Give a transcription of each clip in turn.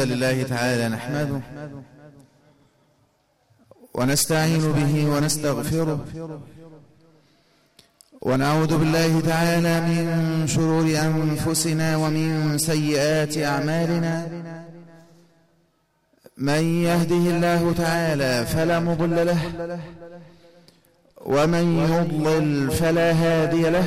الحمد لله تعالى نحمده ونستعين به ونستغفره ونعوذ بالله تعالى من شرور أنفسنا ومن سيئات أعمالنا. من يهده الله تعالى فلا مضل له ومن يضلل فلا هادي له.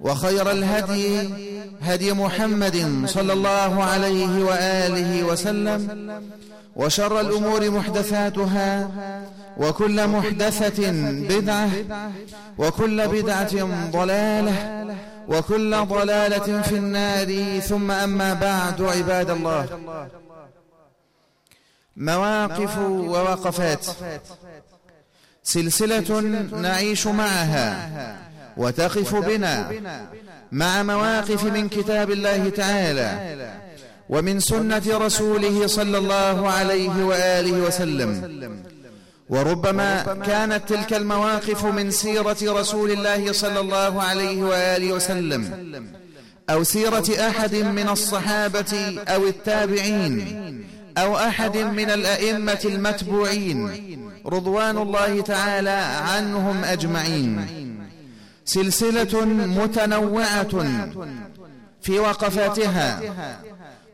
وخير الهدي هدي محمد صلى الله عليه وآله وسلم. وشر الأمور محدثاتها. وكل محدثة بدعة. وكل بدعة ضلالة. وكل ضلالة في النار. ثم أما بعد عباد الله. مواقف ووقفات. سلسلة نعيش معها. وتقف بنا مع مواقف من كتاب الله تعالى ومن سنة رسوله صلى الله عليه وآله وسلم. وربما كانت تلك المواقف من سيرة رسول الله صلى الله عليه وآله وسلم أو سيرة أحد من الصحابة أو التابعين أو أحد من الأئمة المتبوعين رضوان الله تعالى عنهم أجمعين. سلسلة متنوعة في وقفاتها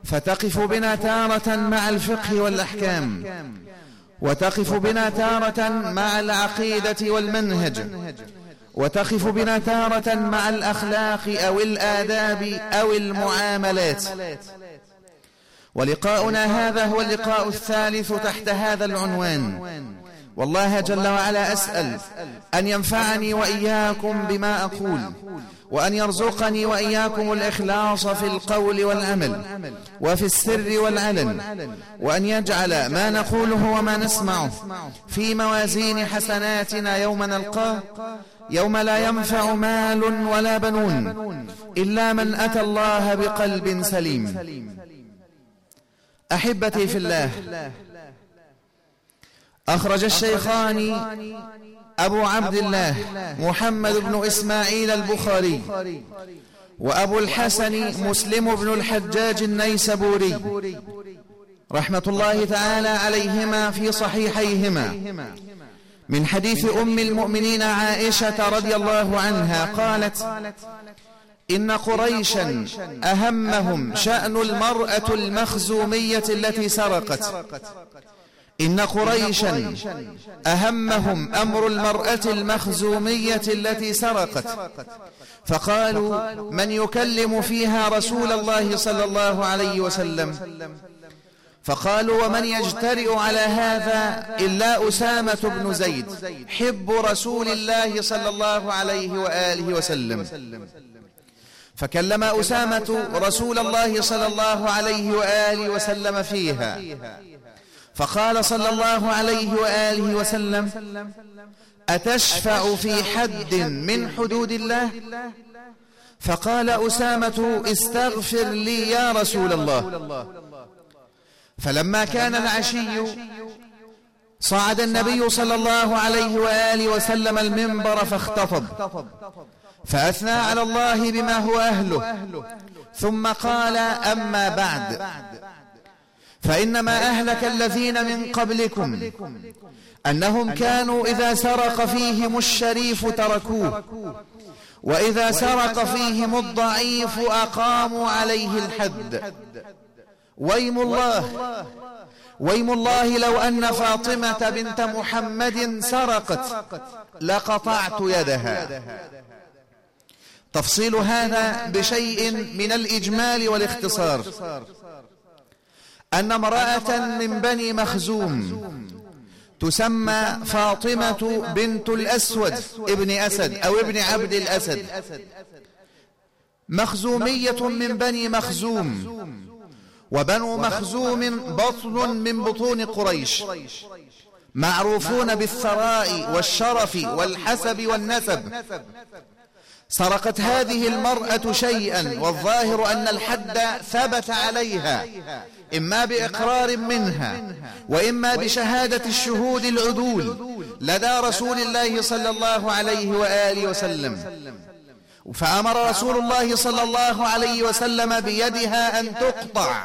فتقف بنا تارة مع الفقه والأحكام وتقف بنا تارة مع العقيدة والمنهج وتقف بنا تارة مع الأخلاق أو الآداب أو المعاملات. ولقاؤنا هذا هو اللقاء الثالث تحت هذا العنوان. والله جل وعلا أسأل أن ينفعني وإياكم بما أقول وأن يرزقني وإياكم الإخلاص في القول والعمل وفي السر والعلن وأن يجعل ما نقوله وما نسمعه في موازين حسناتنا يوم نلقاه يوم لا ينفع مال ولا بنون إلا من أتى الله بقلب سليم. أحبتي في الله. أخرج الشيخان أبو عبد الله محمد بن إسماعيل البخاري وأبو الحسن مسلم بن الحجاج النيسبوري رحمة الله تعالى عليهما في صحيحيهما. من حديث أم المؤمنين عائشة رضي الله عنها قالت إن قريشا أهمهم شأن المرأة المخزومية التي سرقت. إن قريشا أهمهم أمر المرأة المخزومية التي سرقت. فقالوا من يكلم فيها رسول الله صلى الله عليه وسلم. فقالوا ومن يجترئ على هذا إلا أسامة بن زيد حب رسول الله صلى الله عليه وآله وسلم. فكلم أسامة رسول الله صلى الله عليه وآله وسلم فيها. فقال صلى الله عليه وآله وسلم أتشفع في حد من حدود الله؟ فقال أسامة استغفر لي يا رسول الله. فلما كان العشي صعد النبي صلى الله عليه وآله وسلم المنبر فاختطب فأثنى على الله بما هو أهله ثم قال أما بعد. فإنما أهلك الذين من قبلكم أنهم كانوا إذا سرق فيهم الشريف تركوه وإذا سرق فيهم الضعيف أقاموا عليه الحد. ويم الله ويم الله. لو أن فاطمة بنت محمد سرقت لقطعت يدها. تفصيل هذا بشيء من الإجمال والاختصار. أن امرأة من بني مخزوم تسمى فاطمة بنت الأسود ابن أسد أو ابن عبد الأسد. مخزومية من بني مخزوم وبنو مخزوم بطن من بطون قريش. معروفون بالثراء والشرف والحسب والنسب. سرقت هذه المرأة شيئا والظاهر أن الحد ثبت عليها. إما بإقرار منها وإما بشهادة الشهود العدول. لدى رسول الله صلى الله عليه وآله وسلم. فأمر رسول الله صلى الله عليه وسلم بيدها أن تقطع.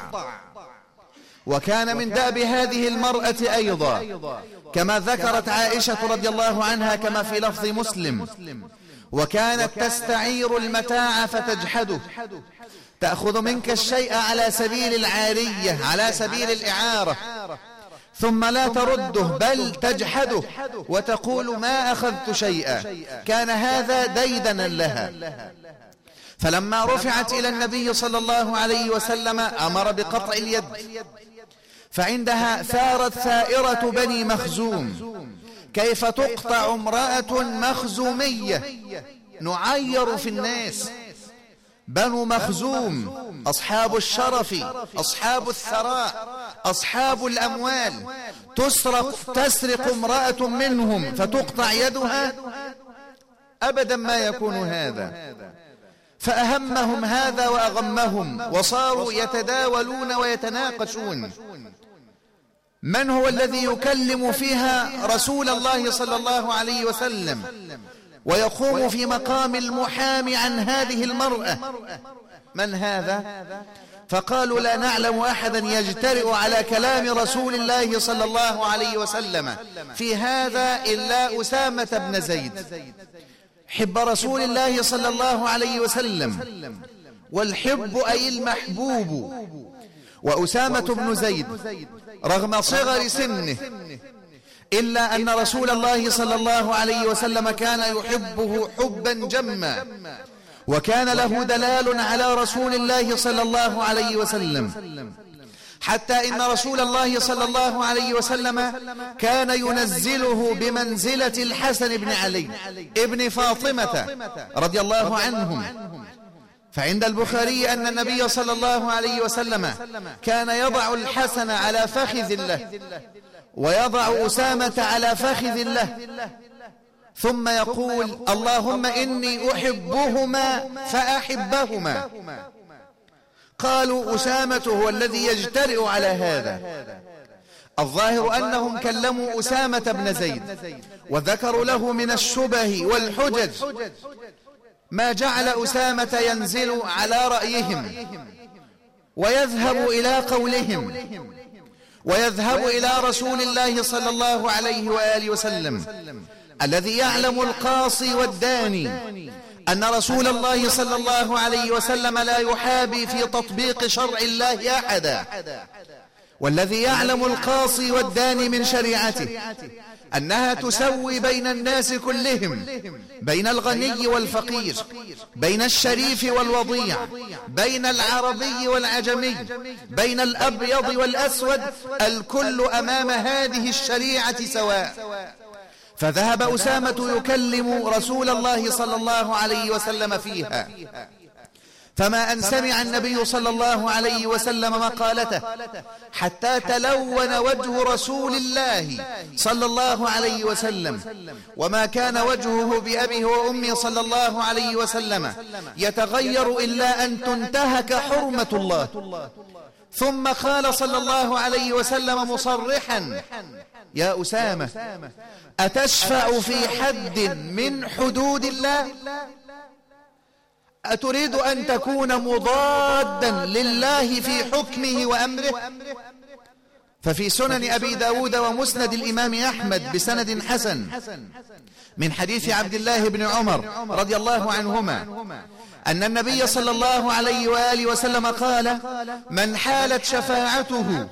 وكان من دأب هذه المرأة أيضا. كما ذكرت عائشة رضي الله عنها كما في لفظ مسلم. وكانت تستعير المتاع فتجحده. تأخذ منك الشيء على سبيل العارية على سبيل الإعارة. ثم لا ترده بل تجحده. وتقول ما أخذت شيئا. كان هذا ديدنا لها. فلما رفعت إلى النبي صلى الله عليه وسلم أمر بقطع اليد. فعندها ثارت ثائرة بني مخزوم. كيف تقطع امرأة مخزومية؟ نعير في الناس. بنو مخزوم أصحاب الشرف أصحاب الثراء أصحاب الأموال. تسرق تسرق امرأة منهم فتقطع يدها؟ أبدا ما يكون هذا. فأهمهم هذا وأغمهم وصاروا يتداولون ويتناقشون. من هو الذي يكلم فيها رسول الله صلى الله عليه وسلم؟ ويقوم في مقام المحامي عن هذه المرأة. من هذا؟ فقالوا لا نعلم أحدا يجترئ على كلام رسول الله صلى الله عليه وسلم. في هذا إلا أسامة بن زيد. حب رسول الله صلى الله عليه وسلم. والحب أي المحبوب. وأسامة بن زيد. رغم صغر سنه. إلا أن رسول الله صلى الله عليه وسلم كان يحبه حبا جما وكان له دلال على رسول الله صلى الله عليه وسلم. حتى إن رسول الله صلى الله عليه وسلم كان ينزله بمنزلة الحسن بن علي ابن فاطمة رضي الله عنهم. فعند البخاري أن النبي صلى الله عليه وسلم كان يضع الحسن على فخذ له ويضع أسامة على فخذ له ثم يقول اللهم إني أحبهما فأحبهما. قالوا أسامة هو الذي يجترئ على هذا. الظاهر أنهم كلموا أسامة بن زيد. وذكروا له من الشبه والحجج. ما جعل أسامة ينزل على رأيهم. ويذهب إلى قولهم. ويذهب إلى رسول الله صلى الله عليه وآله وسلم الذي يعلم القاصي والداني أن رسول الله صلى الله عليه وسلم لا يحابي في تطبيق شرع الله أحدا. والذي يعلم القاصي والداني من شريعته. أنها تسوي بين الناس كلهم. بين الغني والفقير. بين الشريف والوضيع. بين العربي والعجمي بين الأبيض والأسود. الكل أمام هذه الشريعة سواء. فذهب أسامة يكلم رسول الله صلى الله عليه وسلم فيها. فما أن سمع النبي صلى الله عليه وسلم مقالته حتى تلون وجه رسول الله صلى الله عليه وسلم. وما كان وجهه بأبيه وأمه صلى الله عليه وسلم. يتغير إلا أن تنتهك حرمة الله. ثم قال صلى الله عليه وسلم مصرحا يا أسامة أتشفع في حد من حدود الله؟ أتريد أن تكون مضادا لله في حكمه وأمره؟ ففي سنن أبي داود ومسند الإمام أحمد بسند حسن من حديث عبد الله بن عمر رضي الله عنهما أن النبي صلى الله عليه وآله وسلم قال من حالت شفاعته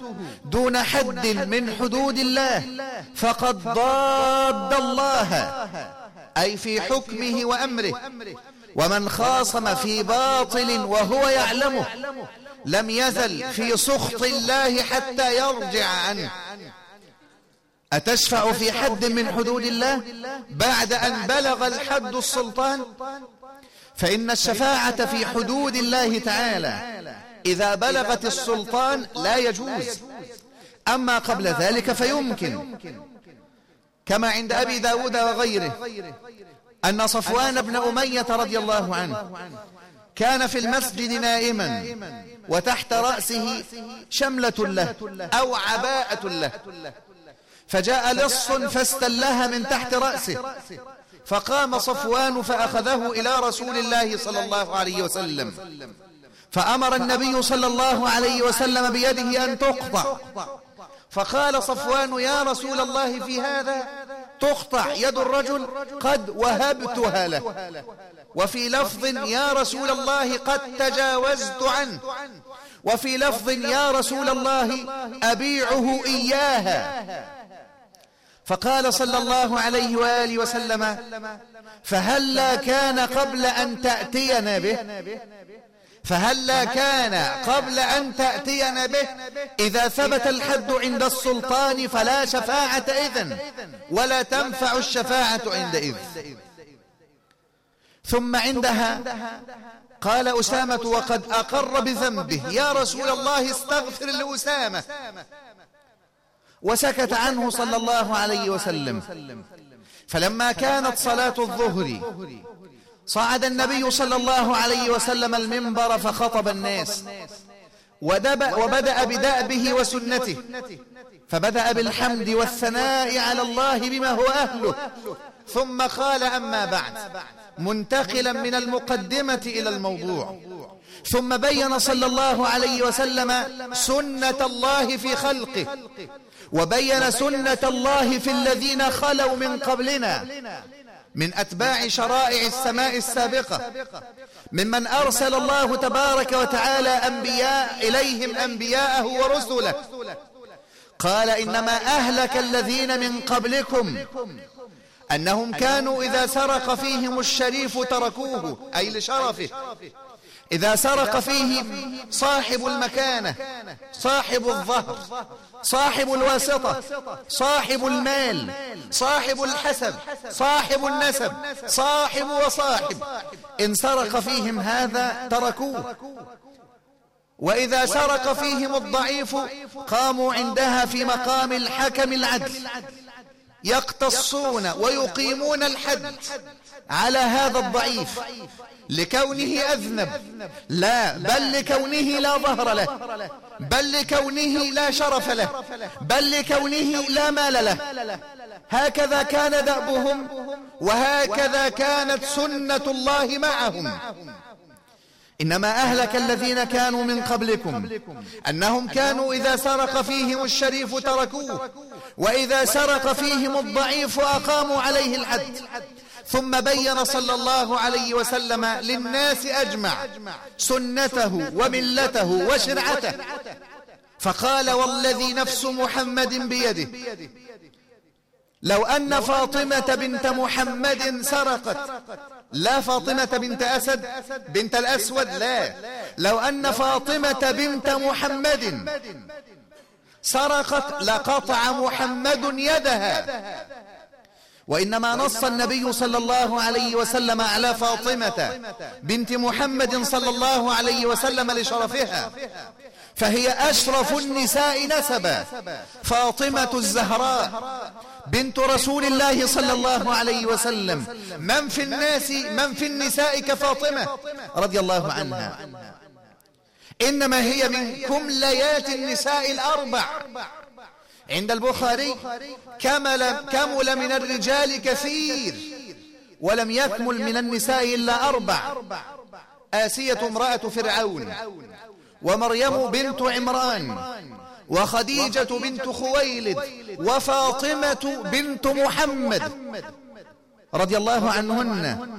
دون حد من حدود الله فقد ضاد الله أي في حكمه وأمره. ومن خاصم في باطل وهو يعلمه لم يزل في سخط الله حتى يرجع عنه. أتشفع في حد من حدود الله؟ بعد أن بلغ الحد السلطان؟ فإن الشفاعة في حدود الله تعالى. إذا بلغت السلطان لا يجوز. أما قبل ذلك فيمكن. كما عند أبي داود وغيره. أن صفوان بن أمية رضي الله عنه كان في المسجد نائما وتحت رأسه شملة له أو عباءة له. فجاء لص فاستلها من تحت رأسه. فقام صفوان فأخذه إلى رسول الله صلى الله عليه وسلم. فأمر النبي صلى الله عليه وسلم بيده أن تقطع. فقال صفوان يا رسول الله في هذا تقطع يد الرجل قد وهبتها له. وفي لفظ يا رسول الله قد تجاوزت عنه. وفي لفظ يا رسول الله أبيعه إياها. فقال صلى الله عليه وآله وسلم فهلا كان قبل أن تأتينا به؟ فهلا كان قبل أن تأتينا به؟ إذا ثبت الحد عند السلطان فلا شفاعة إذن ولا تنفع الشفاعة عندئذ ثم عندها قال أسامة وقد أقر بذنبه. يا رسول الله استغفر لأسامة. وسكت عنه صلى الله عليه وسلم. فلما كانت صلاة الظهر. صعد النبي صلى الله عليه وسلم المنبر فخطب الناس. وبدأ بدأبه وسنته. فبدأ بالحمد والثناء على الله بما هو أهله. ثم قال أما بعد. منتقلا من المقدمة إلى الموضوع. ثم بين صلى الله عليه وسلم سنة الله في خلقه. وبين سنة الله في الذين خلوا من قبلنا. من أتباع شرائع السماء السابقة ممن أرسل الله تبارك وتعالى أنبياء إليهم أنبياءه ورسله. قال إنما أهلك الذين من قبلكم أنهم كانوا إذا سرق فيهم الشريف تركوه أي لشرفه. إذا سرق فيه صاحب المكانة صاحب الظهر صاحب الواسطة صاحب المال صاحب الحسب صاحب النسب صاحب وصاحب. إن سرق فيهم هذا تركوه. وإذا سرق فيهم الضعيف قاموا عندها في مقام الحكم العدل. يقتصون ويقيمون الحد. على هذا الضعيف. لكونه أذنب. لا بل لكونه لا ظهر له. بل لكونه لا شرف له. بل لكونه لا مال له. هكذا كان دأبهم وهكذا كانت سنة الله معهم. إنما أهلك الذين كانوا من قبلكم. أنهم كانوا إذا سرق فيهم الشريف تركوه وإذا سرق فيهم الضعيف أقاموا عليه الحد ثم بين صلى الله عليه وسلم للناس أجمع سنته وملته وشرعته. فقال والذي نفس محمد بيده لو أن فاطمة بنت محمد سرقت. لا فاطمة بنت أسد بنت الأسود لا. لو أن فاطمة بنت محمد سرقت لقطع محمد يدها. وإنما نص النبي صلى الله عليه وسلم على فاطمة بنت محمد صلى الله عليه وسلم لشرفها. فهي أشرف النساء نسبا. فاطمة الزهراء بنت رسول الله صلى الله عليه وسلم. من في الناس من في النساء كفاطمة؟ رضي الله عنها. إنما هي من كمليات النساء الأربع. عند البخاري كمل, كمل من الرجال كثير ولم يكمل من النساء إلا أربع. آسية امرأة فرعون. ومريم بنت عمران وخديجة بنت خويلد وفاطمة بنت محمد رضي الله عنهن.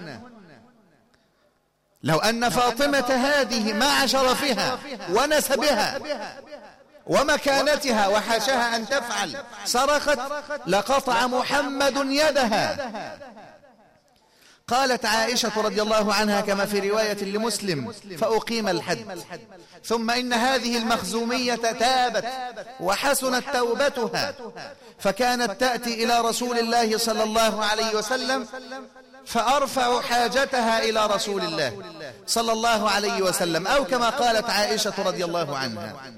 لو أن فاطمة هذه مع شرفها ونسبها ومكانتها وحاشاها أن تفعل سرقت لقطع محمد يدها. قالت عائشة رضي الله عنها كما في رواية لمسلم فأقيم الحد. ثم إن هذه المخزومية تابت وحسنت توبتها فكانت تأتي إلى رسول الله صلى الله عليه وسلم فأرفع حاجتها إلى رسول الله صلى الله عليه وسلم أو كما قالت عائشة رضي الله عنها.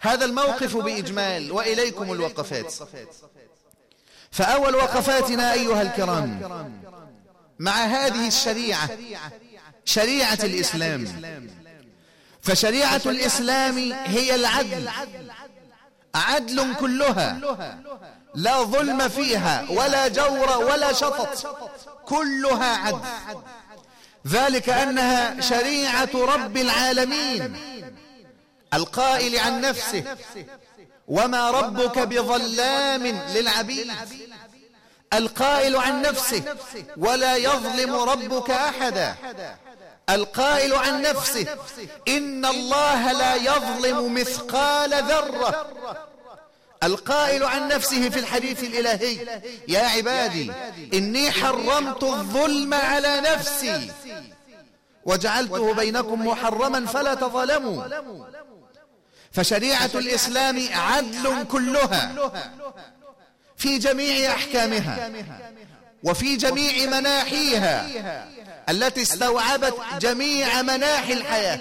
هذا الموقف بإجمال وإليكم الوقفات. فأول وقفاتنا أيها الكرام مع هذه الشريعة شريعة الإسلام. فشريعة الإسلام هي العدل. عدل كلها. لا ظلم فيها ولا جور ولا شطط. كلها عدل. ذلك أنها شريعة رب العالمين. القائل عن نفسه. وما ربك بظلام للعبيد. القائل عن نفسه ولا يظلم ربك أحدا. القائل عن نفسه إن الله لا يظلم مثقال ذرة. القائل عن نفسه في الحديث الإلهي يا عبادي إني حرمت الظلم على نفسي. وجعلته بينكم محرما فلا تظلموا. فشريعة الإسلام عدل كلها. في جميع أحكامها وفي جميع مناحيها التي استوعبت جميع مناحي الحياة.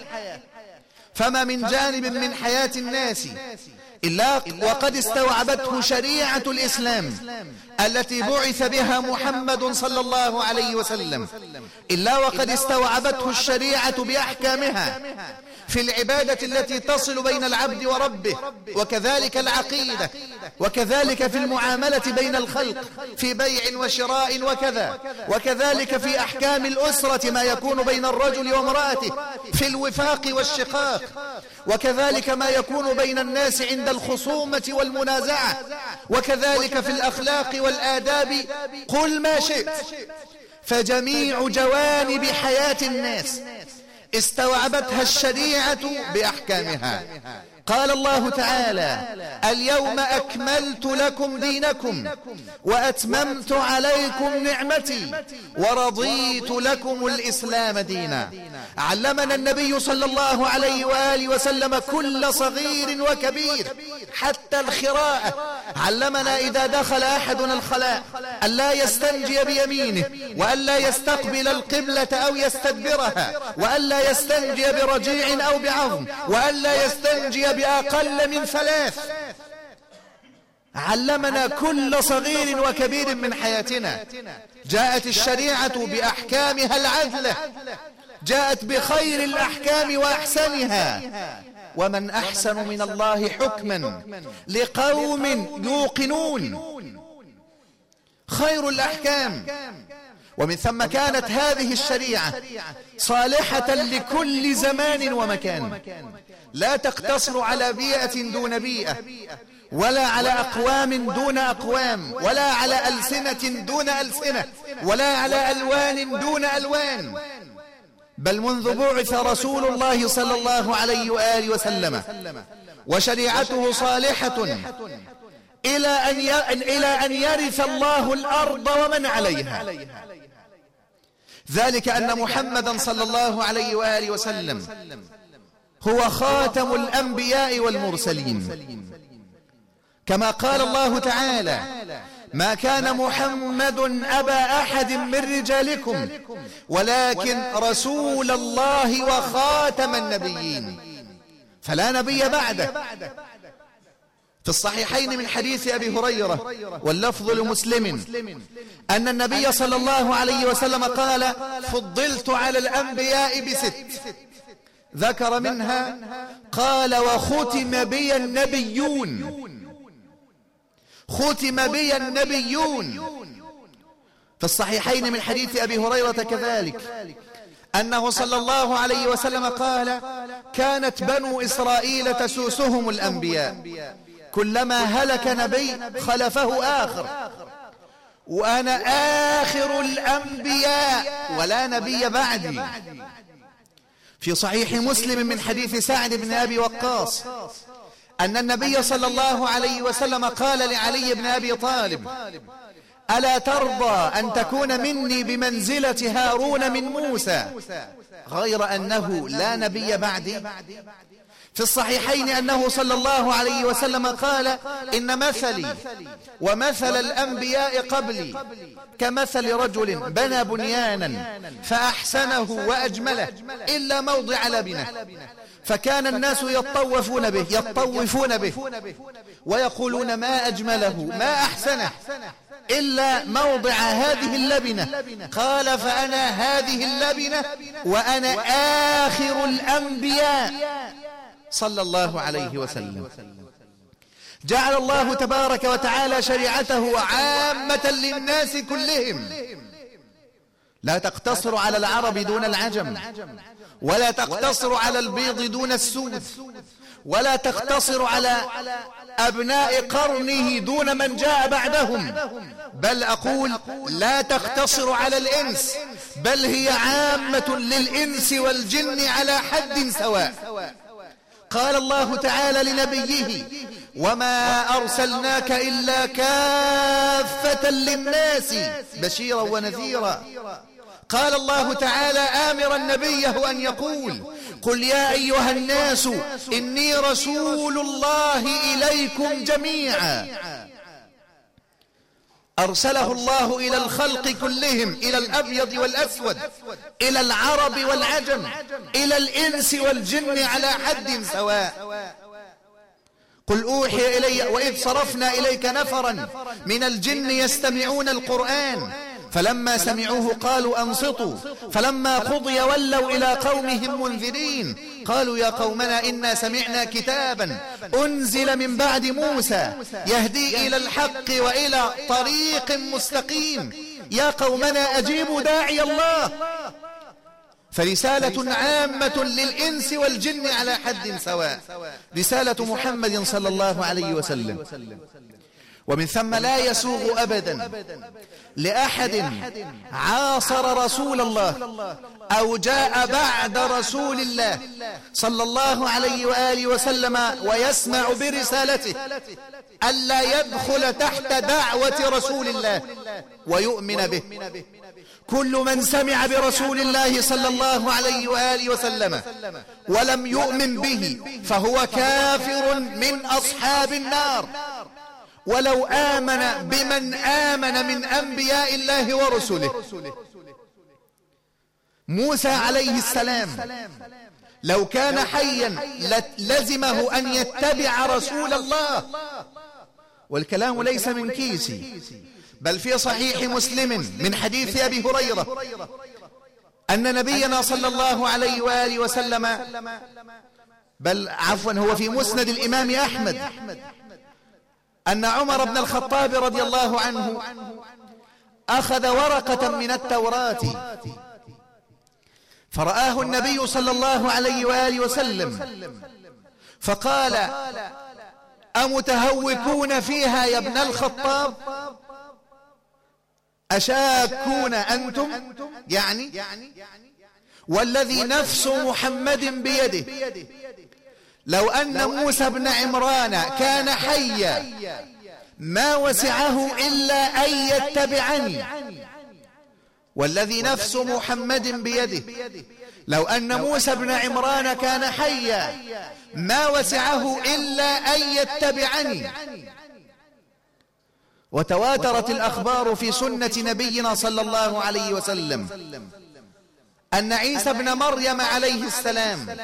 فما من جانب من حياة الناس إلا وقد استوعبته شريعة الإسلام التي بعث بها محمد صلى الله عليه وسلم. إلا وقد استوعبته الشريعة بأحكامها. في العبادة التي تصل بين العبد وربه وكذلك العقيدة وكذلك في المعاملة بين الخلق في بيع وشراء وكذا وكذلك في أحكام الأسرة ما يكون بين الرجل وامرأته في الوفاق والشقاق وكذلك ما يكون بين الناس عند الخصومة والمنازعة وكذلك في الأخلاق والآداب قل ما شئت فجميع جوانب حياة الناس. استوعبتها الشريعة بأحكامها. قال الله تعالى اليوم أكملت لكم دينكم وأتممت عليكم نعمتي ورضيت لكم الإسلام دينا. علمنا النبي صلى الله عليه وآله وسلم كل صغير وكبير حتى الخراءة. علمنا إذا دخل أحدنا الخلاء ألا يستنجي بيمينه وألا يستقبل القبلة أو يستدبرها وألا يستنجي برجيع أو بعظم وألا يستنجي بأقل من ثلاث. علمنا كل صغير وكبير من حياتنا. جاءت الشريعة بأحكامها العدلة. جاءت بخير الأحكام وأحسنها. ومن أحسن من الله حكما. لقوم يوقنون. خير الأحكام. ومن ثم كانت هذه الشريعة صالحة لكل زمان ومكان. لا تقتصر على بيئة دون بيئة ولا على أقوام دون أقوام ولا على ألسنة دون ألسنة. ولا على ألوان دون ألوان. بل منذ بعث رسول الله صلى الله عليه وآله وسلم. وشريعته صالحة. إلى أن إلى أن يرث الله الأرض ومن عليها. ذلك أن محمدا صلى الله عليه وآله وسلم هو خاتم الأنبياء والمرسلين. كما قال الله تعالى ما كان محمد أبا أحد من رجالكم ولكن رسول الله وخاتم النبيين. فلا نبي بعده. في الصحيحين من حديث أبي هريرة واللفظ لمسلم أن النبي صلى الله عليه وسلم قال فضلت على الأنبياء بست. ذكر منها قال وختم بي النبيون. ختم بي النبيون. في الصحيحين من حديث أبي هريرة كذلك أنه صلى الله عليه وسلم قال كانت بنو إسرائيل تسوسهم الأنبياء. كلما هلك نبي خلفه آخر. وأنا آخر الأنبياء ولا نبي بعدي. في صحيح مسلم من حديث سعد بن أبي وقاص أن النبي صلى الله عليه وسلم قال لعلي بن أبي طالب ألا ترضى أن تكون مني بمنزلة هارون من موسى غير أنه لا نبي بعدي؟ في الصحيحين أنه صلى الله عليه وسلم قال إن مثلي ومثل الأنبياء قبلي كمثل رجل بنى بنيانا فأحسنه وأجمله إلا موضع لبنة فكان الناس يطوفون به يطوفون به ويقولون ما أجمله ما أحسنه إلا موضع هذه اللبنة. قال فأنا هذه اللبنة وأنا آخر الأنبياء. صلى الله عليه وسلم. جعل الله تبارك وتعالى شريعته عامة للناس كلهم. لا تقتصر على العرب دون العجم ولا تقتصر على البيض دون السود ولا تقتصر على أبناء قرنه دون من جاء بعدهم. بل أقول لا تقتصر على الإنس بل هي عامة للإنس والجن على حد سواء. قال الله تعالى لنبيه وما أرسلناك إلا كافة للناس بشيرا ونذيرا. قال الله تعالى آمرا نبيه أن يقول قل يا أيها الناس إني رسول الله إليكم جميعا. أرسله الله إلى الخلق كلهم إلى الأبيض والأسود إلى العرب والعجم إلى الإنس والجن على حد سواء. قل أوحي إلي وإذ صرفنا إليك نفرا من الجن يستمعون القرآن فلما سمعوه قالوا أنصتوا فلما قضي ولوا إلى قومهم منذرين قالوا يا قومنا إنا سمعنا كتابا أنزل من بعد موسى يهدي إلى الحق وإلى طريق مستقيم. يا قومنا أجيبوا داعي الله. فرسالة عامة للإنس والجن على حد سواء. رسالة محمد صلى الله عليه وسلم. ومن ثم لا يسوغ أبدا. لأحد عاصر رسول الله أو جاء بعد رسول الله صلى الله عليه وآله وسلم ويسمع برسالته ألا يدخل تحت دعوة رسول الله ويؤمن به. كل من سمع برسول الله صلى الله عليه وآله وسلم ولم يؤمن به فهو كافر من أصحاب النار. ولو آمن بمن آمن من أنبياء الله ورسله. موسى عليه السلام لو كان حيا لزمه أن يتبع رسول الله. والكلام ليس من كيسي بل في صحيح مسلم من حديث أبي هريرة أن نبينا صلى الله عليه وآله وسلم بل عفوا هو في مسند الإمام أحمد أن عمر بن الخطاب رضي الله عنه أخذ ورقة من التوراة فرآه النبي صلى الله عليه وآله وسلم فقال أمتهوكون فيها يا ابن الخطاب؟ أشاكون أنتم؟ يعني؟ والذي نفس محمد بيده. لو أن موسى بن عمران كان حيا ما وسعه إلا أن يتبعني. والذي نفس محمد بيده. لو أن موسى بن عمران كان حيا ما وسعه إلا أن يتبعني. وتواترت الأخبار في سنة نبينا صلى الله عليه وسلم. أن عيسى بن مريم عليه السلام.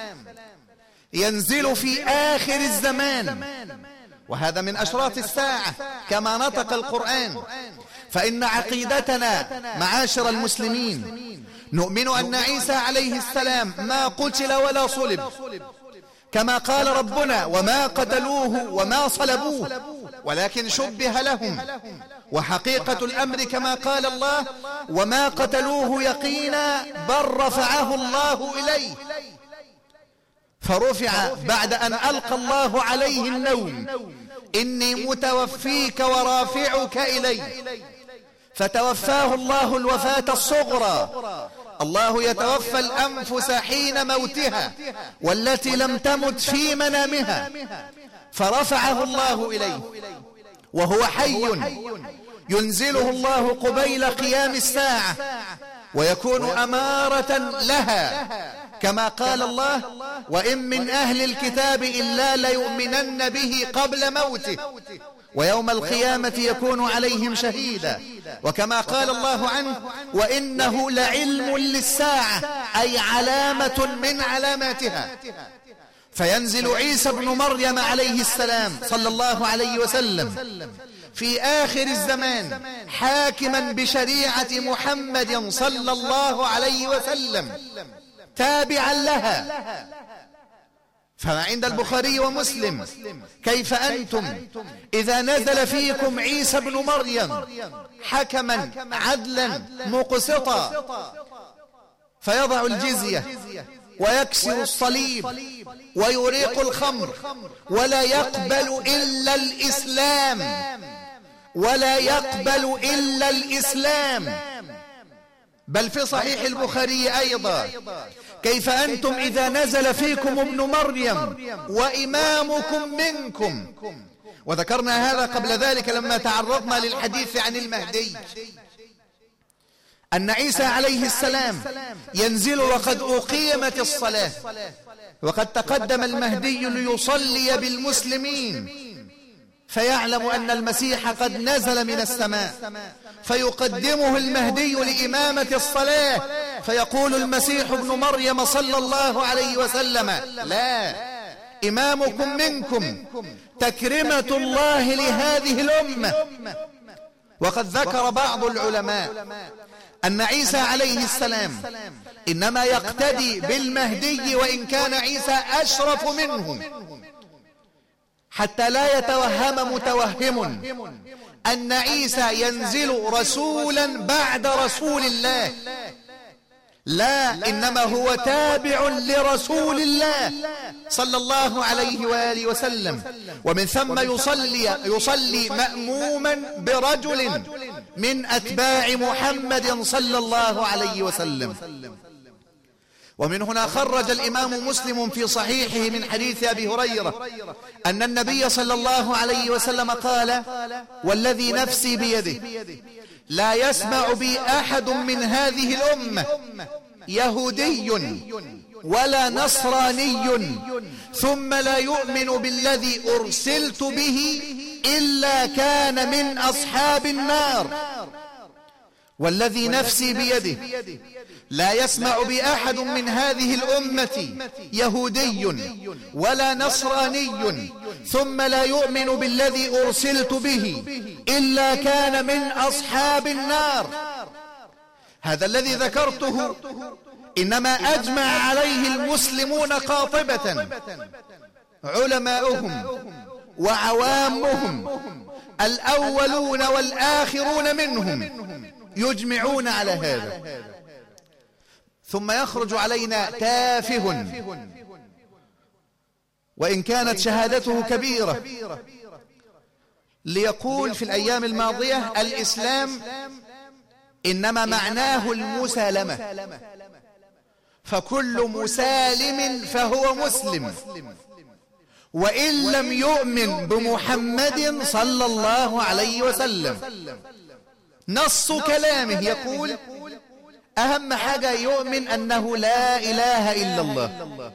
ينزل في آخر الزمان. وهذا من أشراط الساعة كما نطق القرآن. فإن عقيدتنا معاشر المسلمين نؤمن أن عيسى عليه السلام ما قتل ولا صلب. كما قال ربنا وما قتلوه وما صلبوه. ولكن شبه لهم. وحقيقة الأمر كما قال الله وما قتلوه يقينا بل رفعه الله إليه. فرفع بعد أن ألقى الله عليه النوم. إني متوفيك ورافعك إلي. فتوفاه الله الوفاة الصغرى. الله يتوفى الأنفس حين موتها والتي لم تمت في منامها. فرفعه الله إليه. وهو حي ينزله الله قبيل قيام الساعة ويكون أمارة لها. كما قال الله وإن من أهل الكتاب إلا ليؤمنن به قبل موته ويوم القيامة يكون عليهم شهيدا. وكما قال الله عنه وإنه لعلم للساعة أي علامة من علاماتها. فينزل عيسى بن مريم عليه السلام صلى الله عليه وسلم في آخر الزمان حاكما بشريعة محمد صلى الله عليه وسلم. تابعا لها. فما عند البخاري ومسلم. كيف أنتم؟ إذا نزل فيكم عيسى بن مريم حكما عدلا مقسطا فيضع الجزية ويكسر الصليب ويريق الخمر ولا يقبل إلا الإسلام. ولا يقبل إلا الإسلام. بل في صحيح البخاري أيضا. كيف أنتم إذا نزل فيكم ابن مريم وإمامكم منكم. وذكرنا هذا قبل ذلك لما تعرضنا للحديث عن المهدي. أن عيسى عليه السلام ينزل وقد أقيمت الصلاة. وقد تقدم المهدي ليصلي بالمسلمين. فيعلم أن المسيح قد نزل من السماء. فيقدمه المهدي لإمامة الصلاة. فيقول المسيح ابن مريم صلى الله عليه وسلم. لا. إمامكم منكم. تكرمة الله لهذه الأمة. وقد ذكر بعض العلماء أن عيسى عليه السلام إنما يقتدي بالمهدي وإن كان عيسى أشرف منه. حتى لا يتوهم متوهم. أن عيسى ينزل رسولا بعد رسول الله. لا إنما هو تابع لرسول الله صلى الله عليه وآله وسلم. ومن ثم يصلي, يصلي مأموما برجل من أتباع محمد صلى الله عليه وسلم. ومن هنا خرج الإمام مسلم في صحيحه من حديث أبي هريرة أن النبي صلى الله عليه وسلم قال والذي نفسي بيده لا يسمع بي أحد من هذه الأمة يهودي ولا نصراني ثم لا يؤمن بالذي أرسلت به إلا كان من أصحاب النار. والذي نفسي بيده لا يسمع بأحد من هذه الأمة يهودي ولا نصراني ثم لا يؤمن بالذي أرسلت به إلا كان من أصحاب النار. هذا الذي ذكرته إنما أجمع عليه المسلمون قاطبة علماؤهم وعوامهم الأولون والآخرون منهم يجمعون على هذا. ثم يخرج علينا تافه وإن كانت شهادته كبيرة. ليقول في الأيام الماضية الإسلام إنما معناه المسالمة. فكل مسالم فهو مسلم. وإن لم يؤمن بمحمد صلى الله عليه وسلم. نص كلامه يقول أهم حاجة يؤمن أنه لا إله إلا الله.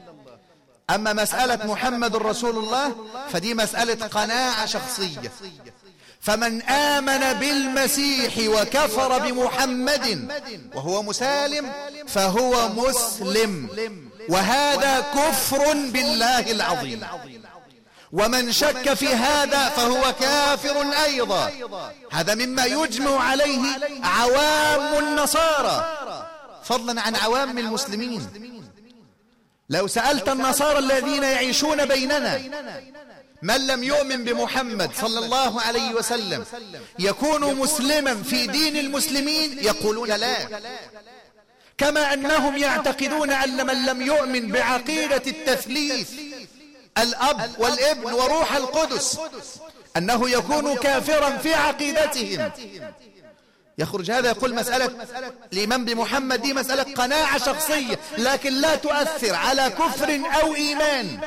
أما مسألة محمد رسول الله فدي مسألة قناعة شخصية. فمن آمن بالمسيح وكفر بمحمد وهو مسالم فهو مسلم. وهذا كفر بالله العظيم. ومن شك في هذا فهو كافر أيضا. هذا مما يجمع عليه عوام النصارى. فضلا عن عوام المسلمين. لو سألت النصارى الذين يعيشون بيننا من لم يؤمن بمحمد صلى الله عليه وسلم يكون مسلما في دين المسلمين؟ يقولون لا. كما أنهم يعتقدون أن من لم يؤمن بعقيدة التثليث الأب والابن وروح القدس أنه يكون كافرا في عقيدتهم. يخرج هذا يقول مسألة الإيمان بمحمد دي مسألة قناعة شخصية لكن لا تؤثر على كفر أو إيمان.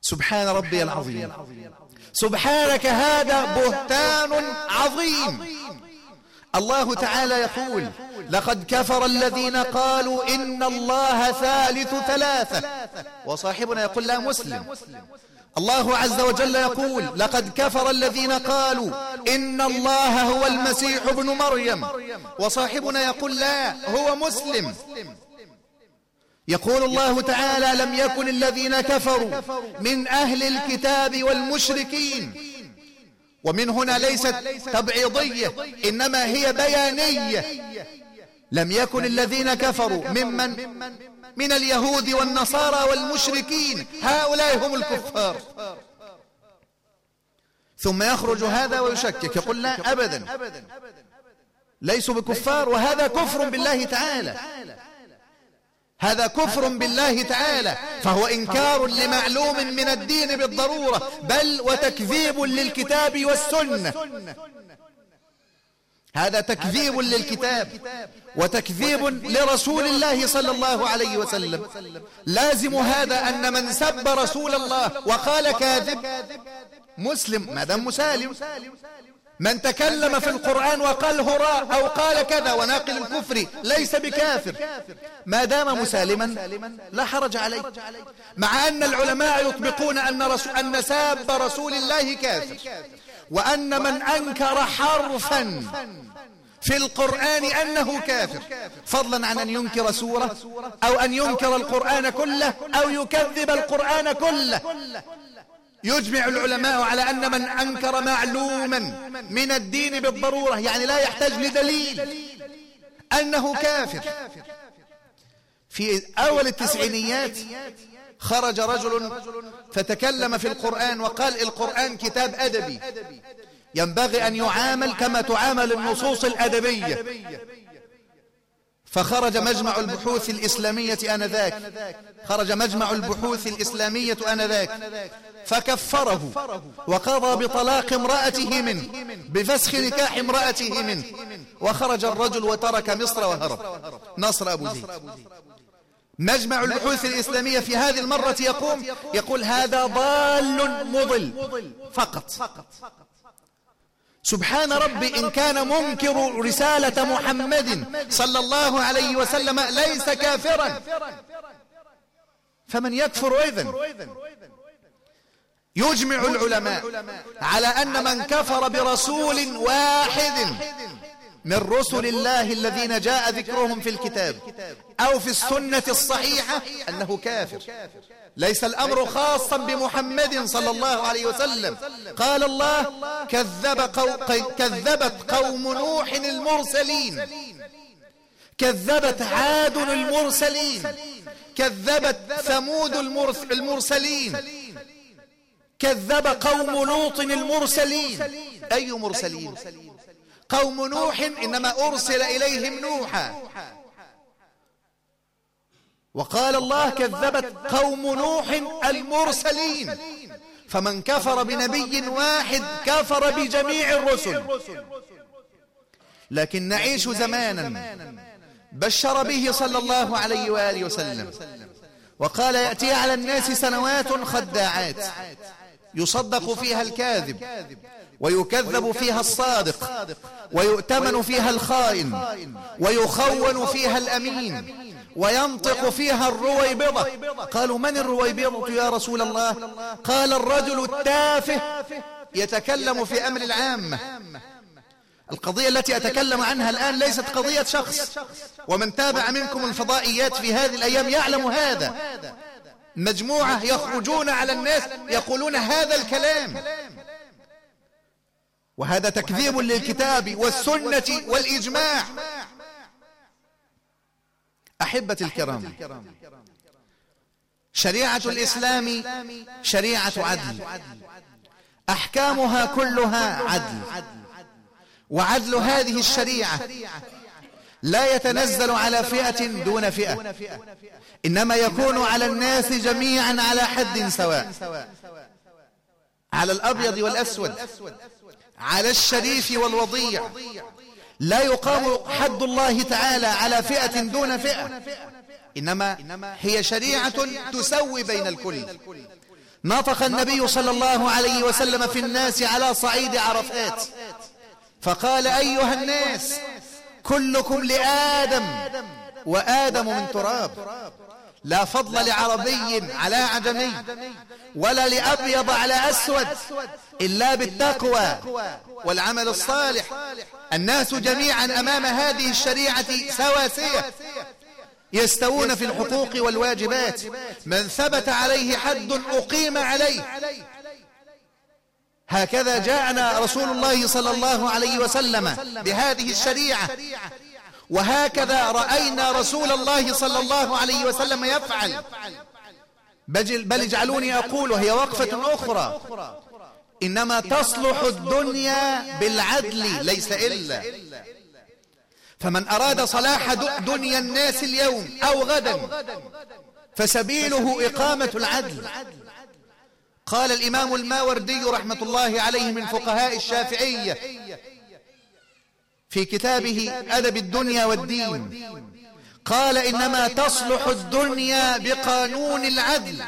سبحان ربي العظيم. سبحانك هذا بهتان عظيم. الله تعالى يقول لقد كفر الذين قالوا إن الله ثالث ثلاثة. وصاحبنا يقول لا مسلم. الله عز وجل يقول لقد كفر الذين قالوا إن الله هو المسيح ابن مريم. وصاحبنا يقول لا هو مسلم. يقول الله تعالى لم يكن الذين كفروا من أهل الكتاب والمشركين. ومن هنا ليست تبعيضية إنما هي بيانية. لم يكن الذين كفروا ممن؟ من اليهود والنصارى والمشركين. هؤلاء هم الكفار. ثم يخرج هذا ويشكك يقول لا أبدا. ليسوا بكفار وهذا كفر بالله تعالى. هذا كفر بالله تعالى فهو إنكار لمعلوم من الدين بالضرورة بل وتكذيب للكتاب والسنة. هذا تكذيب للكتاب وتكذيب لرسول الله صلى الله عليه وسلم. لازم هذا أن من سب رسول الله وقال كاذب. مسلم ما دام مسالم. من تكلم في القرآن وقال هراء أو قال كذا وناقل الكفر ليس بكافر. ما دام مسالما لا حرج عليه. مع أن العلماء يطبقون أن, رسول أن ساب رسول الله كافر. وأن من أنكر حرفا في القرآن أنه كافر. فضلا عن أن ينكر سورة أو أن ينكر القرآن كله أو يكذب القرآن كله. يجمع العلماء على أن من أنكر معلوما من الدين بالضرورة يعني لا يحتاج لدليل. أنه كافر. في أول التسعينيات خرج رجل فتكلم في القرآن وقال القرآن كتاب أدبي. ينبغي أن يعامل كما تعامل النصوص الأدبية. فخرج مجمع البحوث الإسلامية آنذاك. خرج مجمع البحوث الإسلامية آنذاك. فكفره وقضى بطلاق امرأته منه بفسخ نكاح امرأته منه. وخرج الرجل وترك مصر وهرب. نصر أبو زيد. مجمع البحوث الإسلامية في هذه المرة يقوم يقول هذا ضال مضل. فقط. سبحان ربي إن كان منكر رسالة محمد صلى الله عليه وسلم ليس كافرا. فمن يكفر إذن يجمع العلماء على أن من كفر برسول واحد. من رسل الله الذين جاء ذكرهم في الكتاب أو في السنة الصحيحة أنه كافر. ليس الأمر خاصا بمحمد صلى الله عليه وسلم. قال الله كذب قو... كذبت قوم نوح المرسلين. كذبت عاد المرسلين. كذبت ثمود المرسلين. كذب قوم لوط المرسلين. أي مرسلين؟ قوم نوح إنما أرسل إليهم نوحا. وقال الله كذبت قوم نوح المرسلين. فمن كفر بنبي واحد كفر بجميع الرسل. لكن نعيش زمانا بشر به صلى الله عليه وآله وسلم. وقال يأتي على الناس سنوات خداعات. يصدق فيها الكاذب. ويكذب فيها الصادق ويؤتمن فيها الخائن ويخون فيها الأمين وينطق فيها الرويبضة. قالوا من الرويبضة يا رسول الله؟ قال الرجل التافه يتكلم في أمر العامة. القضية التي أتكلم عنها الآن ليست قضية شخص. ومن تابع منكم الفضائيات في هذه الأيام يعلم هذا. مجموعة يخرجون على الناس يقولون هذا الكلام. وهذا تكذيب للكتاب والسنة والإجماع. أحبة الكرام شريعة الإسلام شريعة عدل. أحكامها كلها عدل. وعدل هذه الشريعة. لا يتنزل على فئة دون فئة. إنما يكون على الناس جميعا على حد سواء. على الأبيض والأسود. على الشريف والوضيع. لا يقام حد الله تعالى على فئة دون فئة. إنما هي شريعة تسوي بين الكل. نطق النبي صلى الله عليه وسلم في الناس على صعيد عرفات. فقال أيها الناس كلكم لآدم وآدم من تراب. لا فضل لعربي على عجمي ولا لأبيض على أسود إلا بالتقوى والعمل الصالح. الناس جميعا أمام هذه الشريعة سواسية. يستوون في الحقوق والواجبات. من ثبت عليه حد أقيم عليه. هكذا جاءنا رسول الله صلى الله عليه وسلم بهذه الشريعة. وهكذا رأينا رسول الله صلى الله عليه وسلم يفعل. بل اجعلوني أقول وهي وقفة أخرى. إنما تصلح الدنيا بالعدل ليس إلا. فمن أراد صلاح دنيا الناس اليوم أو غدا فسبيله إقامة العدل. قال الإمام الماوردي رحمة الله عليه من فقهاء الشافعية في كتابه أدب الدنيا والدين. قال إنما تصلح الدنيا بقانون العدل.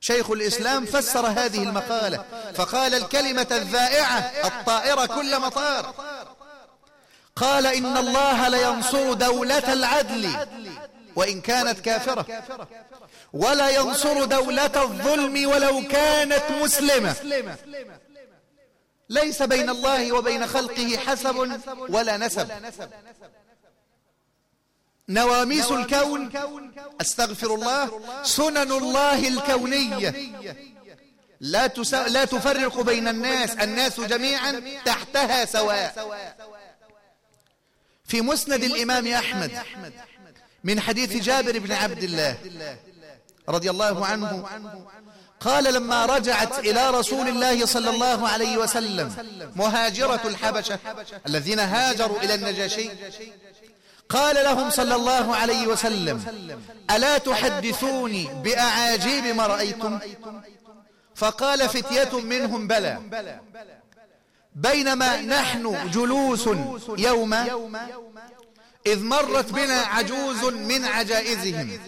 شيخ الإسلام فسر هذه المقالة. فقال الكلمة الذائعة الطائرة كل مطار. قال إن الله لينصر دولة العدل. وإن كانت كافرة. ولا ينصر دولة الظلم ولو كانت مسلمة. ليس بين الله وبين خلقه حسب ولا نسب. نواميس الكون أستغفر الله سنن الله الكونية. لا, لا تفرق بين الناس الناس جميعا تحتها سواء. في مسند الإمام أحمد من حديث جابر بن عبد الله رضي الله عنه. قال لما رجعت إلى رسول الله صلى الله عليه وسلم مهاجرة الحبشة الذين هاجروا إلى النجاشي قال لهم صلى الله عليه وسلم ألا تحدثوني بأعاجيب ما رأيتم؟ فقال فتية منهم بلى. بينما نحن جلوس يوم إذ مرت بنا عجوز من عجائزهم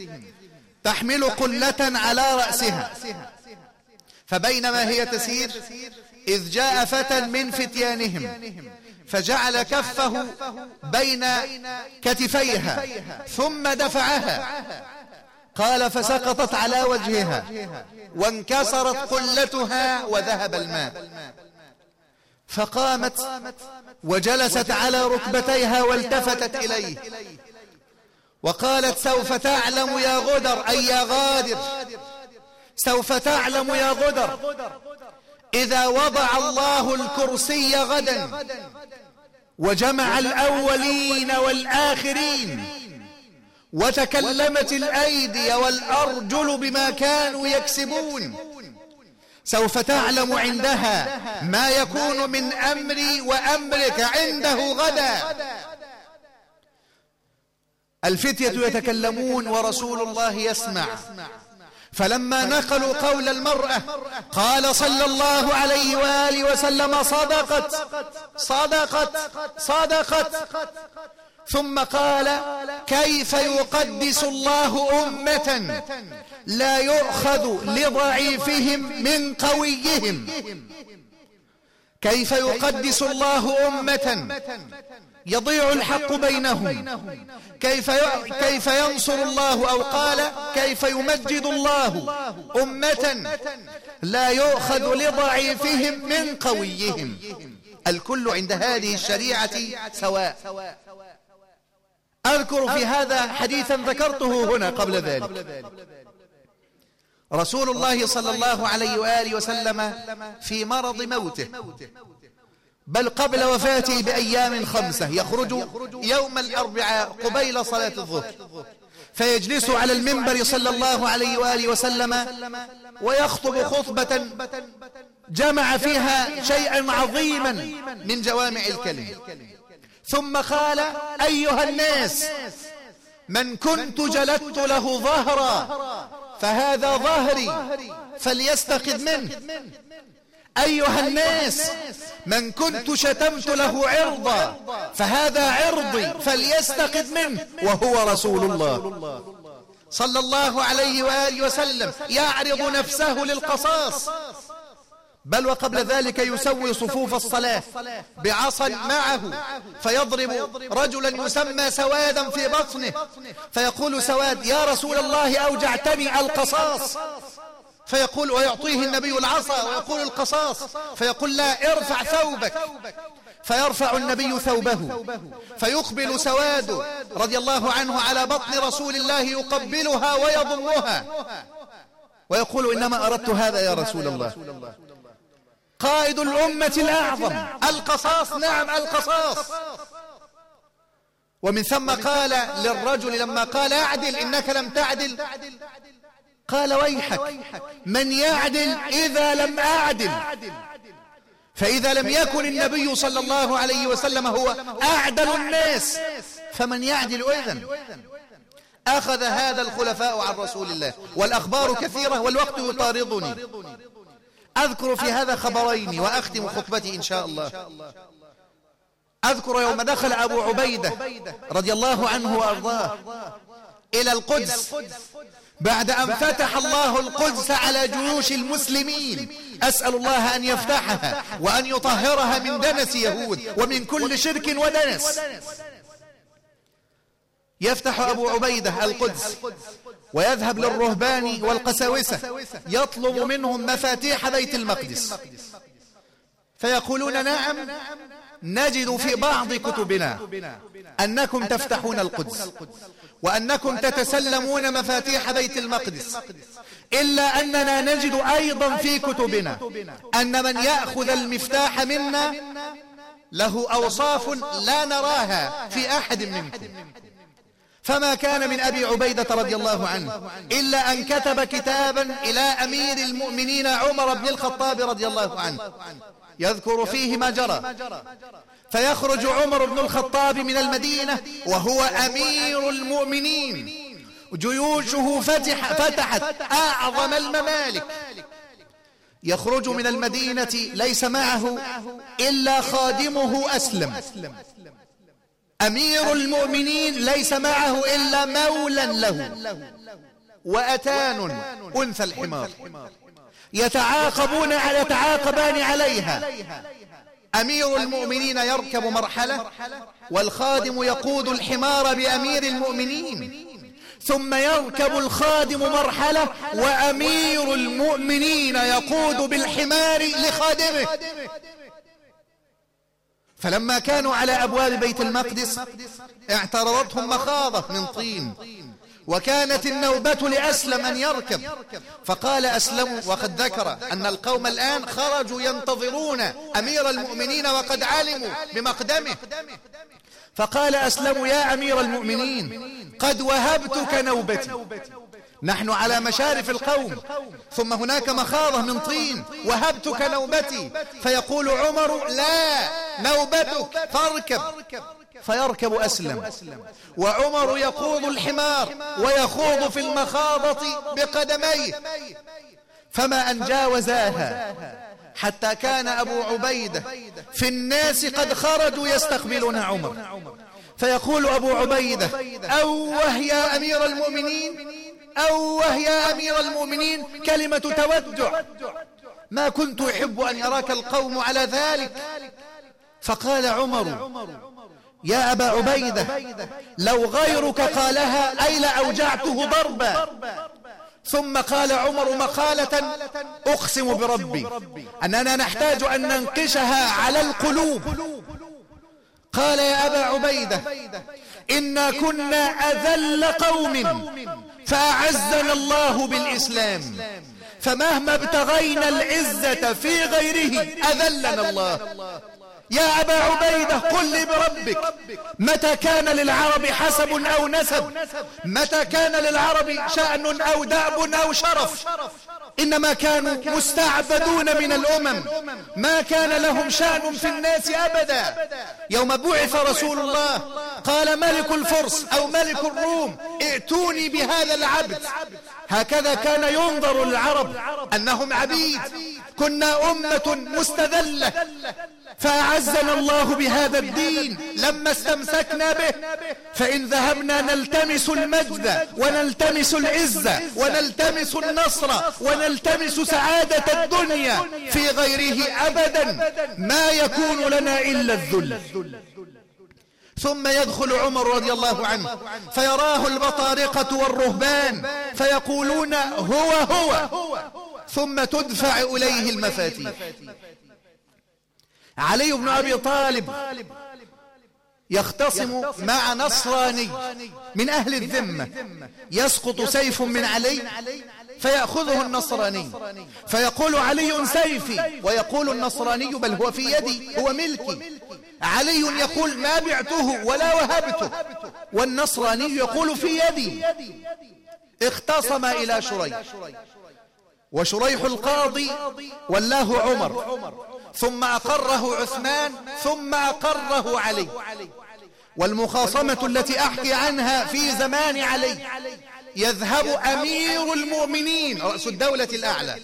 تحمل قلة على رأسها. فبينما هي تسير إذ جاء فتى من فتيانهم فجعل كفه بين كتفيها ثم دفعها. قال فسقطت على وجهها وانكسرت قلتها وذهب الماء. فقامت وجلست على ركبتيها والتفتت إليه. وقالت سوف تعلم يا غدر أي يا غادر. سوف تعلم يا غدر. إذا وضع الله الكرسي غدا وجمع الأولين والآخرين وتكلمت الأيدي والأرجل بما كانوا يكسبون سوف تعلم عندها ما يكون من أمري وأمرك عنده غدا. الفتية يتكلمون ورسول الله يسمع. فلما نقلوا قول المرأة قال صلى الله عليه وآله وسلم صدقت صدقت صدقت. ثم قال كيف يقدس الله أمة لا يؤخذ لضعيفهم من قويهم؟ كيف يقدس الله أمة يضيع الحق بينهم. كيف كيف ينصر الله أو قال كيف يمجد الله أمة لا يؤخذ لضعيفهم من قويهم. الكل عند هذه الشريعة سواء. أذكر في هذا حديثا ذكرته هنا قبل ذلك. رسول الله صلى الله عليه وآله وسلم في مرض موته. بل قبل وفاته بأيام خمسة يخرج يوم الأربعاء قبيل صلاة الظهر. فيجلس على المنبر صلى الله عليه وآله وسلم ويخطب خطبة جمع فيها شيئا عظيما من جوامع الكلم ثم قال أيها الناس من كنت جلدت له ظهرا فهذا ظهري فليستخذ منه. أيها الناس من كنت شتمت له عرضا فهذا عرضي فليستخذ منه وهو رسول الله. صلى الله عليه وآله وسلم يعرض نفسه للقصاص. بل وقبل ذلك يسوي صفوف الصلاة بعصا معه فيضرب رجلا يسمى سوادا في بطنه فيقول سواد يا رسول الله أوجعتني القصاص. فيقول ويعطيه النبي العصا ويقول القصاص فيقول لا ارفع ثوبك. فيرفع النبي ثوبه فيقبل سواد رضي الله عنه على بطن رسول الله يقبلها ويضمها. ويقول إنما أردت هذا يا رسول الله. قائد الأمة الأعظم القصاص نعم القصاص. ومن ثم قال للرجل لما قال اعدل إنك لم تعدل. قال ويحك من يعدل إذا لم أعدل. فإذا لم يكن النبي صلى الله عليه وسلم هو أعدل الناس فمن يعدل إذن أخذ هذا الخلفاء عن رسول الله والأخبار كثيرة والوقت يطاردني. أذكر في هذا خبرين وأختم خطبتي إن شاء الله. أذكر يوم دخل أبو عبيدة رضي الله عنه وأرضاه إلى القدس. بعد أن فتح الله القدس على جيوش المسلمين. أسأل الله أن يفتحها وأن يطهرها من دنس يهود ومن كل شرك ودنس. يفتح أبو عبيدة القدس ويذهب للرهبان والقساوسة. يطلب منهم مفاتيح بيت المقدس. فيقولون نعم. نجد في بعض كتبنا أنكم تفتحون القدس وأنكم تتسلمون مفاتيح بيت المقدس. إلا أننا نجد أيضا في كتبنا أن من يأخذ المفتاح منا له أوصاف لا نراها في أحد منكم. فما كان من أبي عبيدة رضي الله عنه إلا أن كتب كتابا إلى أمير المؤمنين عمر بن الخطاب رضي الله عنه. يذكر فيه ما جرى. فيخرج عمر بن الخطاب من المدينة وهو أمير المؤمنين. جيوشه فتح فتحت أعظم الممالك. يخرج من المدينة ليس معه إلا خادمه أسلم. أمير المؤمنين ليس معه إلا مولا له. وأتان أنثى الحمار. يتعاقبون يتعاقبان عليها. أمير المؤمنين يركب مرحلة والخادم يقود الحمار بأمير المؤمنين. ثم يركب الخادم مرحلة وأمير المؤمنين يقود بالحمار لخادمه. فلما كانوا على أبواب بيت المقدس اعترضتهم مخاضة من طين. وكانت النوبة لأسلم أن يركب. فقال أسلم وقد ذكر أن القوم الآن خرجوا ينتظرون أمير المؤمنين وقد علموا بمقدمه. فقال أسلم يا أمير المؤمنين قد وهبتك نوبتي. نحن على مشارف القوم ثم هناك مخاضة من طين وهبتك نوبتي. فيقول عمر لا نوبتك فاركب. فيركب أسلم. وعمر يقود الحمار ويخوض في المخاضة بقدميه. فما أن جاوزاها حتى كان أبو عبيدة في الناس قد خرجوا يستقبلون عمر. فيقول أبو عبيدة أوه يا أمير المؤمنين؟ أوه يا أمير المؤمنين؟ كلمة تودع ما كنت أحب أن يراك القوم على ذلك. فقال عمر يا أبا عبيدة لو غيرك قالها أي لأوجعته ضربا. ثم قال عمر مقالة أقسم بربي أننا نحتاج أن ننقشها على القلوب. قال يا أبا عبيدة إنا كنا أذل قوم فأعزنا الله بالإسلام. فمهما ابتغينا العزة في غيره أذلنا الله. يا أبا عبيدة قل لي بربك متى كان للعرب حسب أو نسب؟ متى كان للعرب شأن أو دأب أو شرف؟ إنما كانوا مستعبدون من الأمم. ما كان لهم شأن في الناس أبدا. يوم بعث رسول الله قال ملك الفرس أو ملك الروم ائتوني بهذا العبد. هكذا كان ينظر للعرب أنهم عبيد. كنا أمة مستذلة. فأعزنا الله بهذا الدين. لما استمسكنا به فإن ذهبنا نلتمس المجد ونلتمس العزة ونلتمس النصر ونلتمس سعادة الدنيا. في غيره أبدا ما يكون لنا إلا الذل. ثم يدخل عمر رضي الله عنه فيراه البطارقة والرهبان فيقولون هو هو. ثم تدفع إليه المفاتيح. علي بن أبي طالب يختصم مع نصراني من أهل الذمة. يسقط سيف من علي فيأخذه النصراني. فيقول علي سيفي ويقول النصراني بل هو في يدي هو ملكي. علي يقول ما بعته ولا وهبته. والنصراني يقول في يدي. اختصم إلى شريح وشريح القاضي ولاه عمر. ثم أقره عثمان ثم أقره علي. والمخاصمة التي أحكي عنها في زمان علي. يذهب أمير المؤمنين رأس الدولة الأعلى.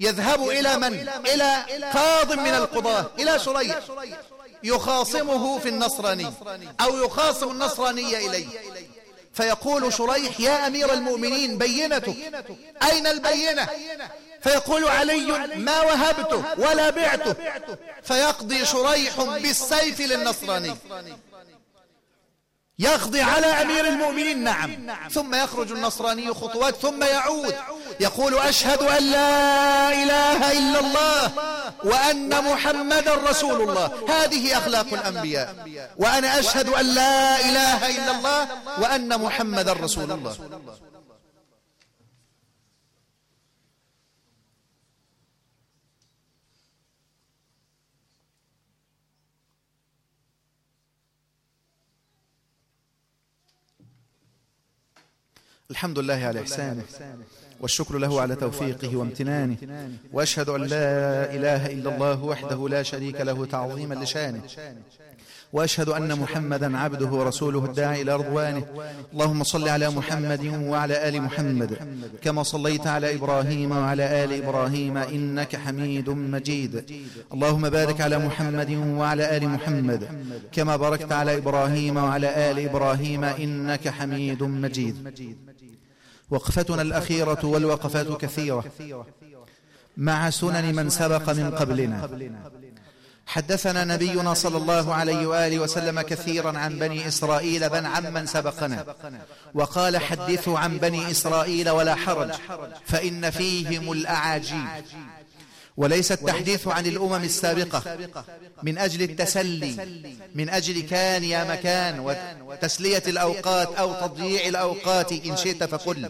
يذهب إلى من؟ إلى قاض من القضاة إلى شريح. يخاصمه في النصراني. أو يخاصم النصرانية إليه فيقول شريح يا أمير المؤمنين بينتك. أين البينة؟ فيقول علي ما وهبته ولا بعته فيقضي شريح بالسيف للنصراني. يقضي على أمير المؤمنين نعم. ثم يخرج النصراني خطوات ثم يعود. يقول أشهد أن لا إله إلا الله وأن محمد رسول الله. هذه أخلاق الأنبياء. وأنا أشهد أن لا إله إلا الله وأن محمد رسول الله. الحمد لله على إحسانه. والشكر له على توفيقه وامتنانه. وأشهد أن لا إله إلا الله وحده لا شريك له تعظيما لشانه. وأشهد أن محمدا عبده ورسوله الداعي إلى رضوانه. اللهم صل على محمد وعلى آل محمد. كما صليت على إبراهيم وعلى آل إبراهيم إنك حميد مجيد. اللهم بارك على محمد وعلى آل محمد. كما باركت على إبراهيم وعلى آل إبراهيم إنك حميد مجيد. وقفتنا الأخيرة والوقفات كثيرة. مع سنن من سبق من قبلنا. حدثنا نبينا صلى الله عليه وآله وسلم كثيرا عن بني إسرائيل بل عمن سبقنا. وقال حدثوا عن بني إسرائيل ولا حرج فإن فيهم الأعاجيب. وليس التحديث عن الأمم السابقة. من أجل التسلي. من أجل كان يا مكان وتسلية الأوقات أو تضييع الأوقات إن شئت فقل.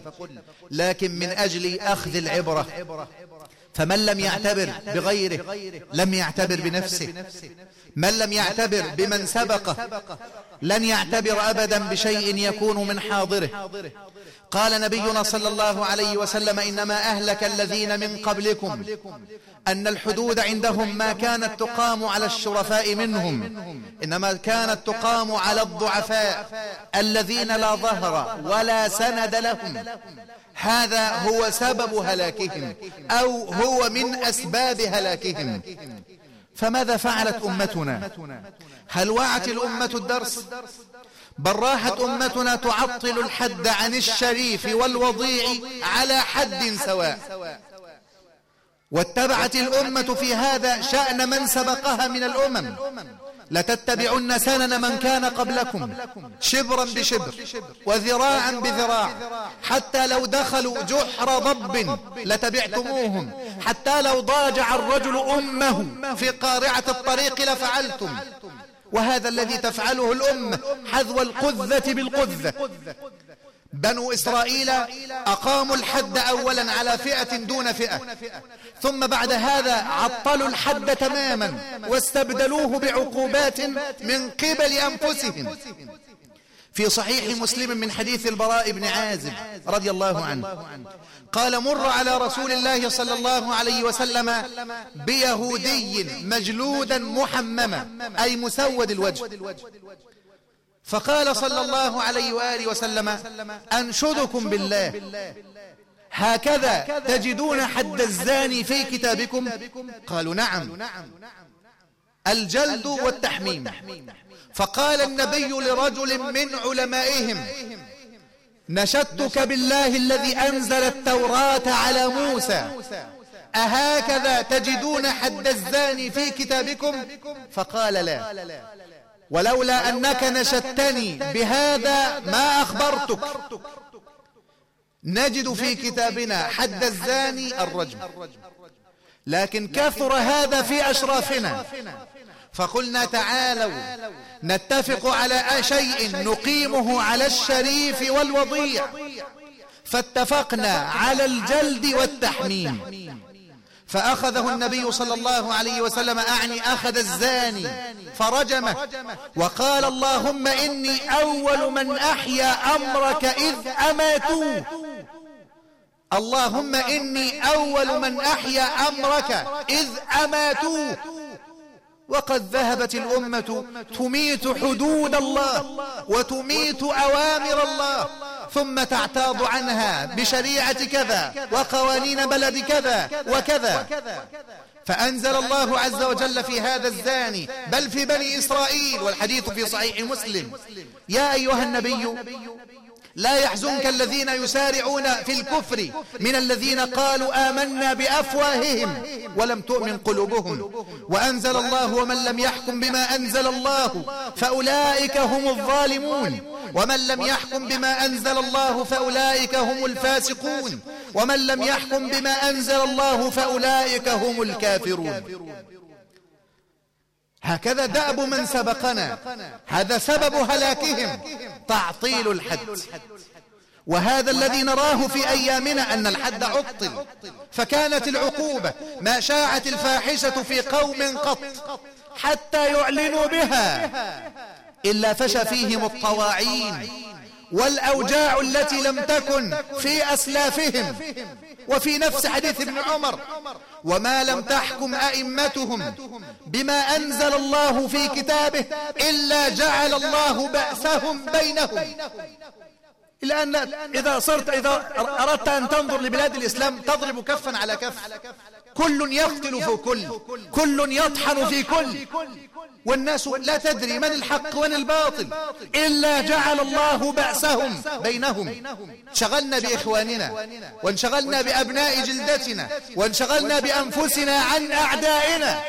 لكن من أجل أخذ العبرة. فمن لم يعتبر بغيره لم يعتبر بنفسه. من لم يعتبر بمن سبقه لن يعتبر أبدا بشيء يكون من حاضره. قال نبينا صلى الله عليه وسلم إنما أهلك الذين من قبلكم. أن الحدود عندهم ما كانت تقام على الشرفاء منهم. إنما كانت تقام على الضعفاء. الذين لا ظهر ولا سند لهم. هذا هو سبب هلاكهم أو هو من أسباب هلاكهم. فماذا فعلت أمتنا؟ هل وعت الأمة الدرس؟ بل راحت أمتنا تعطل الحد عن الشريف والوضيع على حد سواء. واتبعت الأمة في هذا شأن من سبقها من الأمم. لتتبعن سنن من كان قبلكم شبرا بشبر وذراعا بذراع. حتى لو دخلوا جحر ضب لتبعتموهم. حتى لو ضاجع الرجل أمه في قارعة الطريق لفعلتم. وهذا الذي تفعله الأمة حذو القذة بالقذة. بنو إسرائيل أقاموا الحد أولا على فئة دون فئة. ثم بعد هذا عطلوا الحد تماما واستبدلوه بعقوبات من قبل أنفسهم. في صحيح مسلم من حديث البراء بن عازب رضي الله عنه. قال مر على رسول الله صلى الله عليه وسلم بيهودي مجلودا محمما أي مسود الوجه. فقال صلى الله عليه وآله وسلم أنشدكم بالله. هكذا تجدون حد الزاني في كتابكم؟ قالوا نعم. الجلد والتحميم. فقال النبي لرجل من علمائهم نشدتك بالله الذي أنزل التوراة على موسى أهكذا تجدون حد الزاني في كتابكم؟ فقال لا. ولولا أنك نشدتني بهذا ما أخبرتك. نجد في كتابنا حد الزاني الرجم لكن كثر هذا في أشرافنا. فقلنا تعالوا. نتفق على شيء نقيمه على الشريف والوضيع. فاتفقنا على الجلد والتحميم. فأخذه النبي صلى الله عليه وسلم أعني أخذ الزاني فرجمه. وقال اللهم إني أول من أحيا أمرك إذ أماتوه. اللهم إني أول من أحيا أمرك إذ أماتوه. وقد ذهبت الأمة تميت حدود الله وتميت أوامر الله ثم تعتاض عنها بشريعة كذا وقوانين بلد كذا وكذا. فأنزل الله عز وجل في هذا الزاني بل في بني إسرائيل والحديث في صحيح مسلم. يا أيها النبي لا يحزنك الذين يسارعون في الكفر من الذين قالوا آمنا بأفواههم ولم تؤمن قلوبهم. وأنزل الله ومن لم يحكم بما أنزل الله فأولئك هم الظالمون. ومن لم يحكم بما أنزل الله فأولئك هم الفاسقون. ومن لم يحكم بما أنزل الله فأولئك هم الكافرون. هكذا دأب من سبقنا. هذا سبب هلاكهم. تعطيل الحد. وهذا الذي نراه في أيامنا أن الحد عطل. فكانت العقوبة. ما شاعت الفاحشة في قوم قط. حتى يعلنوا بها. إلا فشى فيهم الطواعين. والأوجاع التي لم تكن في أسلافهم. وفي نفس حديث ابن عمر. وما لم تحكم أئمتهم بما أنزل الله في كتابه إلا جعل الله بأسهم بينهم. لأن إذا صرت إذا أردت أن تنظر لبلاد الإسلام تضرب كفا على كف. كل يقتل في كل. كل يطحن في كل. والناس لا تدري من الحق ومن الباطل إلا جعل الله بأسهم بينهم. شغلنا بإخواننا وانشغلنا بأبناء جلدتنا وانشغلنا بأنفسنا عن أعدائنا.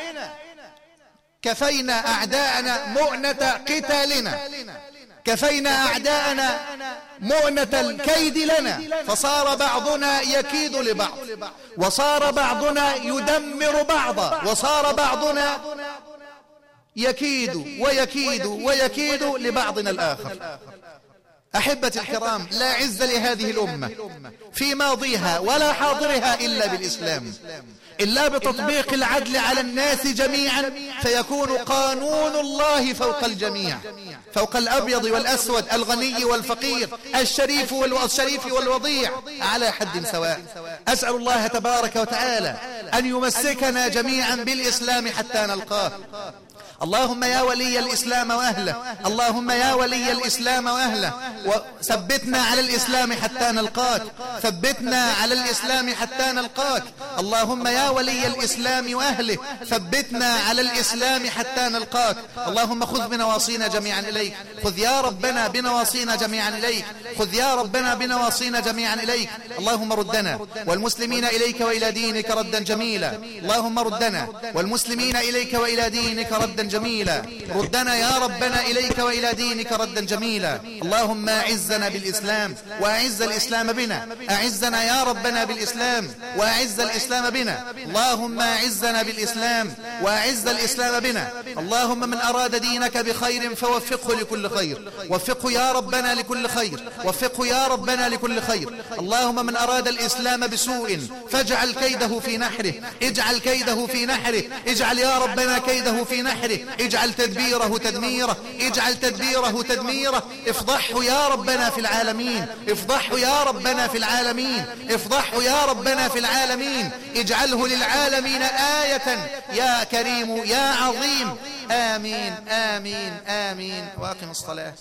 كفينا أعداءنا مؤنة قتالنا. كفينا أعداءنا مؤنة الكيد لنا. فصار بعضنا يكيد لبعض وصار بعضنا يدمر بعضا وصار بعضنا يكيد ويكيد ويكيد لبعضنا الآخر. أحبتي الكرام لا عز لهذه الأمة. في ماضيها ولا حاضرها إلا بالإسلام. إلا بتطبيق العدل على الناس جميعا فيكون قانون الله فوق الجميع. فوق الأبيض والأسود الغني والفقير الشريف والشريف والوضيع. على حد سواء. أسأل الله تبارك وتعالى أن يمسكنا جميعا بالإسلام حتى نلقاه. اللهم يا ولي الإسلام وأهله. اللهم يا ولي الإسلام وأهله. وثبتنا على الإسلام حتى نلقاك. ثبتنا على الإسلام حتى نلقاك. اللهم يا ولي الإسلام وأهله. ثبتنا على الإسلام حتى نلقاك. اللهم خذ بنواصينا جميعا إليك. خذ يا ربنا بنواصينا جميعا إليك. خذ يا ربنا بنواصينا جميعا إليك. اللهم ردنا. والمسلمين إليك وإلى دينك ردا جميلا. اللهم ردنا. والمسلمين إليك وإلى دينك ردا جميلا ردنا يا ربنا إليك وإلى دينك ردا جميلا. اللهم أعزنا بالإسلام وأعز الإسلام بنا. أعزنا يا ربنا بالإسلام وأعز الإسلام بنا. اللهم أعزنا بالإسلام وأعز الإسلام بنا. اللهم من أراد دينك بخير فوفقه لكل خير. وفقه يا ربنا لكل خير. وفقه يا ربنا لكل خير. اللهم من أراد الإسلام بسوء فاجعل كيده في نحره. اجعل كيده في نحره. اجعل يا ربنا كيده في نحره. اجعل تدبيره تدميره اجعل تدبيره تدميره. افضحه يا ربنا في العالمين افضحه يا ربنا في العالمين افضحه يا ربنا في العالمين. اجعله للعالمين آية. يا كريم يا عظيم. آمين آمين آمين. وأقم الصلاة.